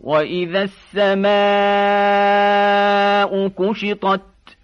وإذا السماء كشطت